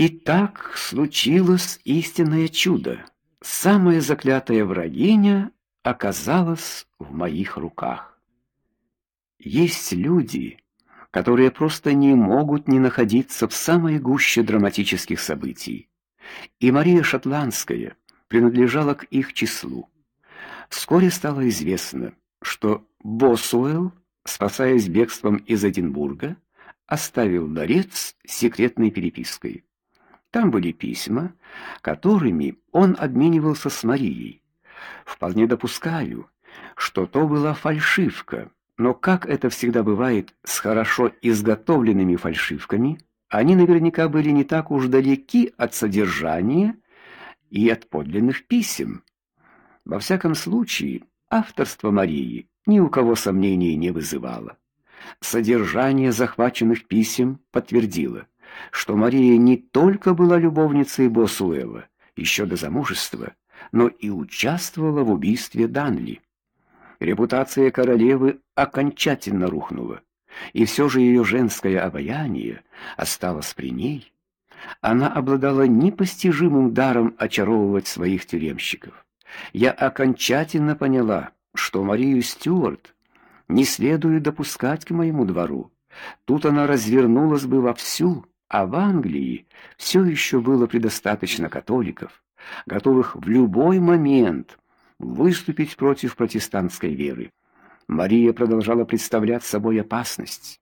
И так случилось истинное чудо. Самая заклятая врагиня оказалась в моих руках. Есть люди, которые просто не могут не находиться в самой гуще драматических событий. И Мария Шотландская принадлежала к их числу. Вскоре стало известно, что Босуэлл, спасаясь бегством из Эдинбурга, оставил дворец секретной перепиской. Там были письма, которыми он обменивался с Марией. Вполне допускаю, что то была фальшивка, но как это всегда бывает с хорошо изготовленными фальшивками, они наверняка были не так уж далеки от содержания и от подлинных писем. Во всяком случае, авторство Марии ни у кого сомнений не вызывало. Содержание захваченных писем подтвердило, что Мария не только была любовницей Босуэла еще до замужества, но и участвовала в убийстве Данли. Репутация королевы окончательно рухнула, и все же ее женское обаяние осталось при ней. Она обладала непостижимым даром очаровывать своих тюремщиков. Я окончательно поняла, что Марию Стюарт не следует допускать к моему двору. Тут она развернулась бы вовсю, а в Англии все еще было предостаточно католиков, готовых в любой момент выступить против протестантской веры. Мария продолжала представлять собой опасность.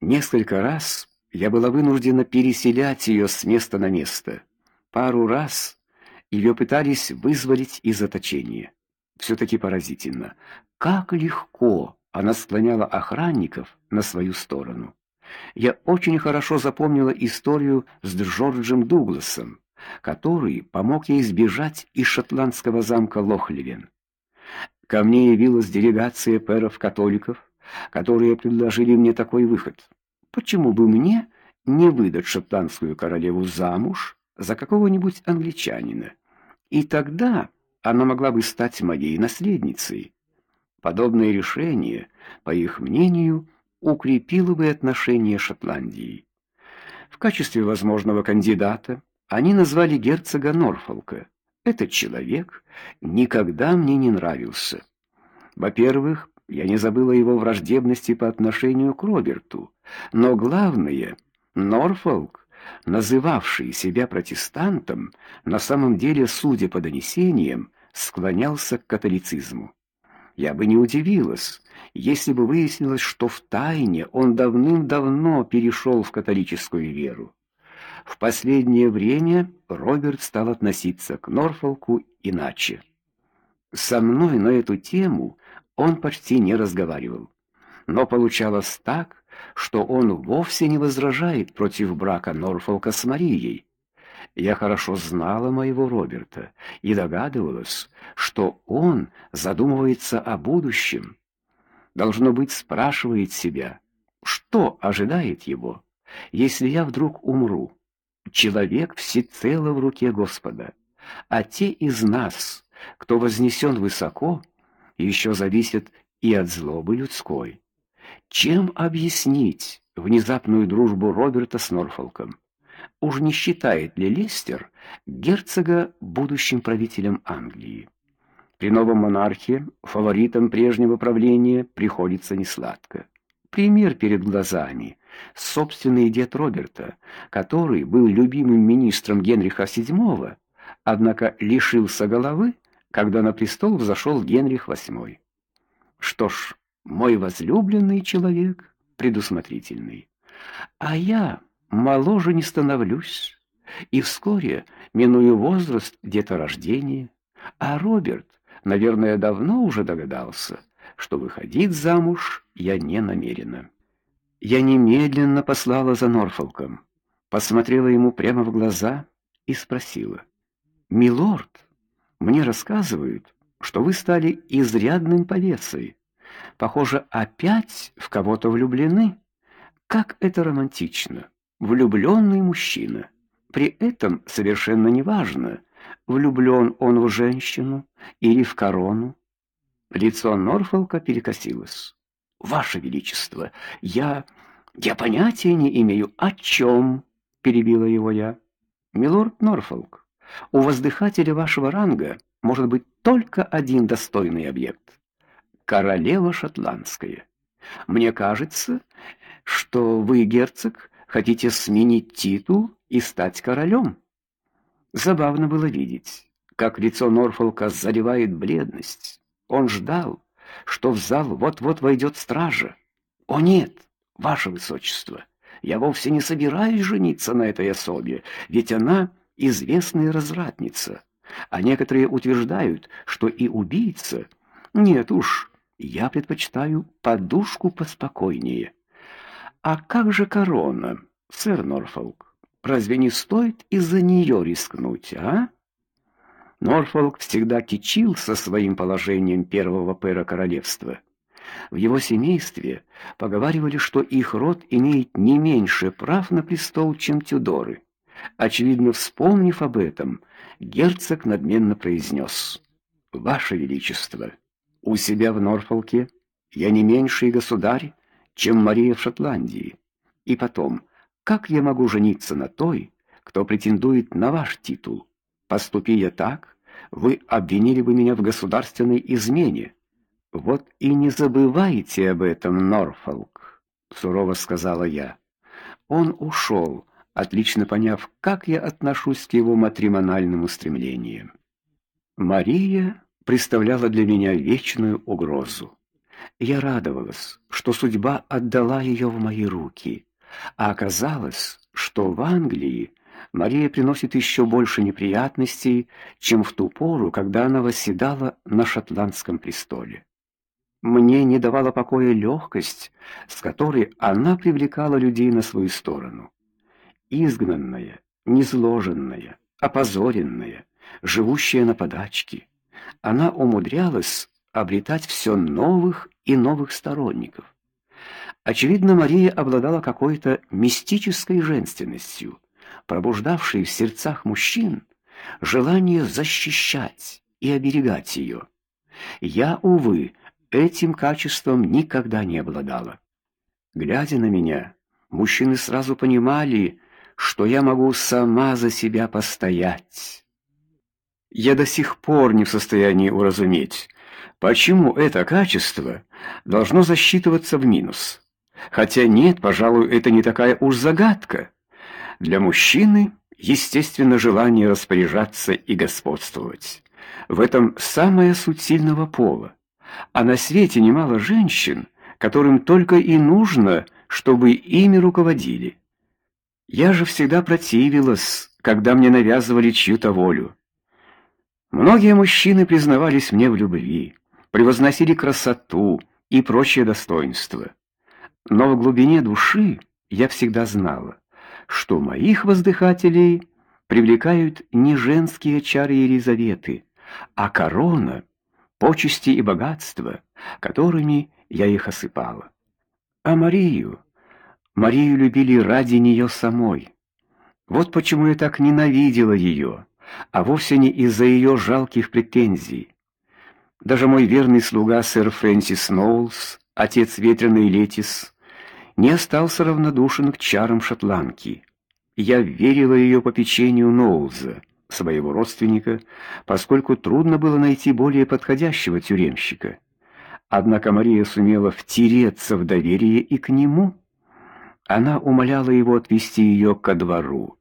Несколько раз я была вынуждена переселять ее с места на место. Пару раз ее пытались вызволить из заточения. все таки поразительно, как легко она склоняла охранников на свою сторону. Я очень хорошо запомнила историю с Джорджем Дугласом, который помог ей сбежать из шотландского замка Лохливен. Ко мне явилась делегация пэров-католиков, которые предложили мне такой выход. Почему бы мне не выдать шотландскую королеву замуж за какого-нибудь англичанина? И тогда она могла бы стать моей наследницей. Подобное решение, по их мнению, укрепило бы отношения Шотландии. В качестве возможного кандидата они назвали герцога Норфолка. Этот человек никогда мне не нравился. Во-первых, я не забыла его враждебности по отношению к Роберту, но главное, Норфолк, называвший себя протестантом, на самом деле, судя по донесениям, склонялся к католицизму. Я бы не удивилась, если бы выяснилось, что в тайне он давным-давно перешел в католическую веру. В последнее время Роберт стал относиться к Норфолку иначе. Со мной на эту тему он почти не разговаривал. Но получалось так, что он вовсе не возражает против брака Норфолка с Марией. Я хорошо знала моего Роберта и догадывалась, что он задумывается о будущем. Должно быть, спрашивает себя, что ожидает его, если я вдруг умру. Человек всецело в руке Господа, а те из нас, кто вознесен высоко, еще зависят и от злобы людской. Чем объяснить внезапную дружбу Роберта с Норфолком? Уж не считает ли Лестер герцога будущим правителем Англии? При новом монархе фаворитом прежнего правления приходится несладко. Пример перед глазами собственный дед Роберта, который был любимым министром Генриха VII, однако лишился головы, когда на престол взошел Генрих VIII. Что ж, мой возлюбленный человек предусмотрительный. А я моложе не становлюсь, и вскоре миную возраст деторождения, а Роберт, наверное, давно уже догадался, что выходить замуж я не намерена. Я немедленно послала за Норфолком, посмотрела ему прямо в глаза и спросила: "Милорд, мне рассказывают, что вы стали изрядным повесой. Похоже, опять в кого-то влюблены. Как это романтично. Влюбленный мужчина. При этом совершенно неважно, влюблен он в женщину или в корону. Лицо Норфолка перекосилось. Ваше величество, я я понятия не имею, о чем», — перебила его я. Милорд Норфолк, у воздыхателя вашего ранга может быть только один достойный объект королева шотландская. Мне кажется, что вы, герцог, хотите сменить титул и стать королем. Забавно было видеть, как лицо Норфолка заливает бледность. Он ждал, что в зал вот-вот войдет стража. О нет, ваше высочество, я вовсе не собираюсь жениться на этой особе, ведь она известная развратница. А некоторые утверждают, что и убийца. Нет уж, я предпочитаю подушку поспокойнее. А как же корона, сэр Норфолк? Разве не стоит из-за нее рискнуть, а? Норфолк всегда кичился своим положением первого пэра королевства. В его семействе поговаривали, что их род имеет не меньше прав на престол, чем Тюдоры. Очевидно, вспомнив об этом, герцог надменно произнес: "Ваше величество, у себя в Норфолке я не меньший государь, чем Мария в Шотландии. И потом, как я могу жениться на той, кто претендует на ваш титул? Поступи я так, вы обвинили бы меня в государственной измене. Вот и не забывайте об этом, Норфолк, сурово сказала я. Он ушел, отлично поняв, как я отношусь к его матримональным устремлениям. Мария представляла для меня вечную угрозу. Я радовалась, что судьба отдала ее в мои руки, а оказалось, что в Англии Мария приносит еще больше неприятностей, чем в ту пору, когда она восседала на шотландском престоле. Мне не давала покоя легкость, с которой она привлекала людей на свою сторону. Изгнанная, низложенная, опозоренная, живущая на подачке, она умудрялась обретать все новых и новых сторонников. Очевидно, Мария обладала какой-то мистической женственностью, пробуждавшей в сердцах мужчин желание защищать и оберегать ее. Я, увы, этим качеством никогда не обладала. Глядя на меня, мужчины сразу понимали, что я могу сама за себя постоять я до сих пор не в состоянии уразуметь, почему это качество должно засчитываться в минус. Хотя нет, пожалуй, это не такая уж загадка. Для мужчины естественно желание распоряжаться и господствовать. В этом самая суть сильного пола. А на свете немало женщин, которым только и нужно, чтобы ими руководили. Я же всегда противилась, когда мне навязывали чью-то волю. Многие мужчины признавались мне в любви, превозносили красоту и прочие достоинства. Но в глубине души я всегда знала, что моих воздыхателей привлекают не женские чары Елизаветы, а корона, почести и богатство, которыми я их осыпала. А Марию, Марию любили ради нее самой. Вот почему я так ненавидела ее а вовсе не из-за ее жалких претензий. Даже мой верный слуга сэр Фрэнсис Ноулс, отец ветреной Летис, не остался равнодушен к чарам шотландки. Я верила ее попечению Ноулза, своего родственника, поскольку трудно было найти более подходящего тюремщика. Однако Мария сумела втереться в доверие и к нему. Она умоляла его отвести ее ко двору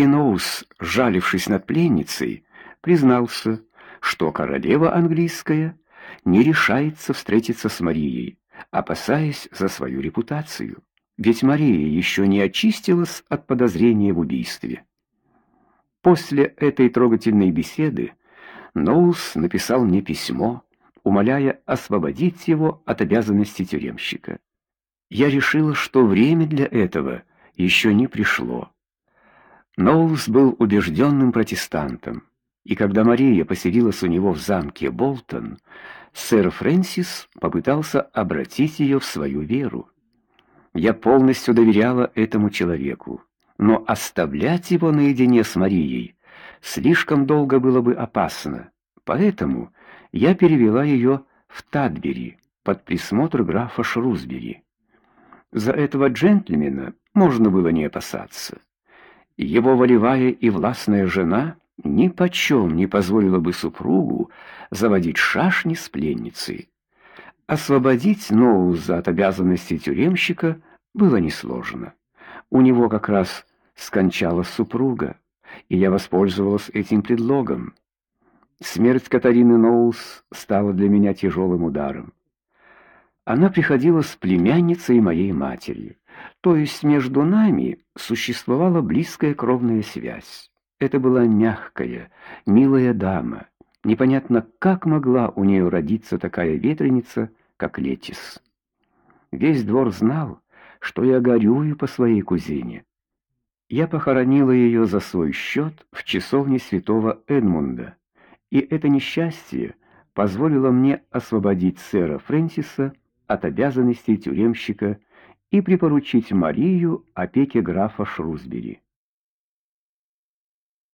Иноус, жалившись над пленницей, признался, что королева английская не решается встретиться с Марией, опасаясь за свою репутацию, ведь Мария еще не очистилась от подозрения в убийстве. После этой трогательной беседы Ноулс написал мне письмо, умоляя освободить его от обязанностей тюремщика. Я решила, что время для этого еще не пришло. Ноулс был убежденным протестантом, и когда Мария поселилась у него в замке Болтон, сэр Фрэнсис попытался обратить ее в свою веру. Я полностью доверяла этому человеку, но оставлять его наедине с Марией слишком долго было бы опасно. Поэтому я перевела ее в Тадбери под присмотр графа Шрусбери. За этого джентльмена можно было не опасаться. Его волевая и властная жена ни почем не позволила бы супругу заводить шашни с пленницей. Освободить Ноуза от обязанностей тюремщика было несложно. У него как раз скончалась супруга, и я воспользовалась этим предлогом. Смерть Катарины Ноус стала для меня тяжелым ударом. Она приходила с племянницей моей матери, то есть между нами существовала близкая кровная связь. Это была мягкая, милая дама. Непонятно, как могла у нее родиться такая ветреница, как Летис. Весь двор знал, что я горюю по своей кузине. Я похоронила ее за свой счет в часовне святого Эдмунда, и это несчастье позволило мне освободить сэра Фрэнсиса от обязанностей тюремщика и припоручить Марию опеке графа Шрусбери.